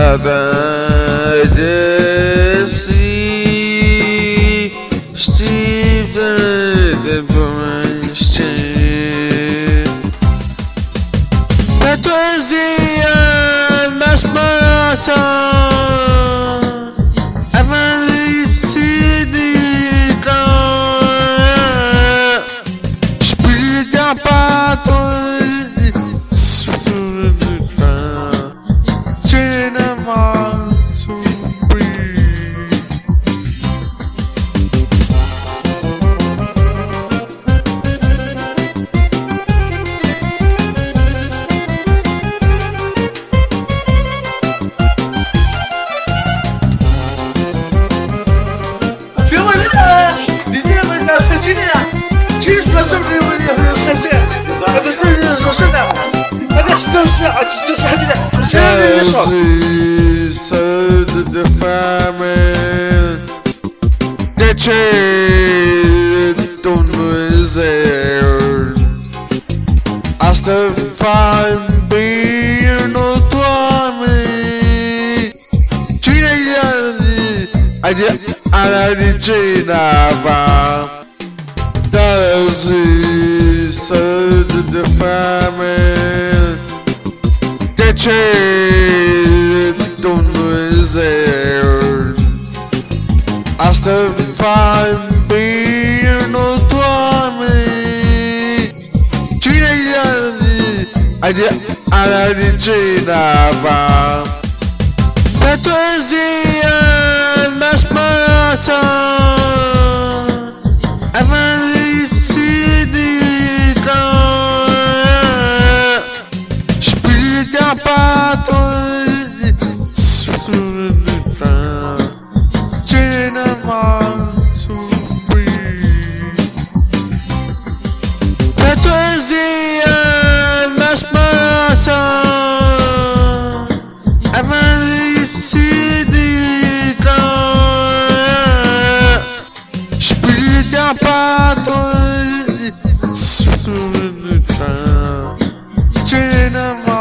about the sea, Stephen the Bernstein. That was the end, that's my awesome. Cinema zu bringen Filma ali, ninguém vai dar certinha. Tira pra acıtırsın, acıtırsın. Hadi de. Sen de sor. Served the famine. Geçin dönmezler. Hasta fan bir notuami. Çin'e geldi. Acı ara Çin'e var. invece don't deserve Hasta fine being no tuami Cinesi alla ricerava La poesia ma sparata sapatos surda cinema subir é mais massas amanhecidita espírita patos surda cinema